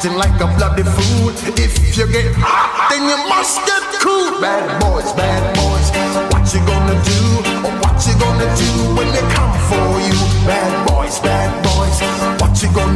acting like a bloody fool. If you get hot, then you must get cool. Bad boys, bad boys, what you gonna do? Or what you gonna do when they come for you? Bad boys, bad boys, what you gonna do?